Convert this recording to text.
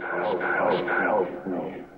help, help, help me.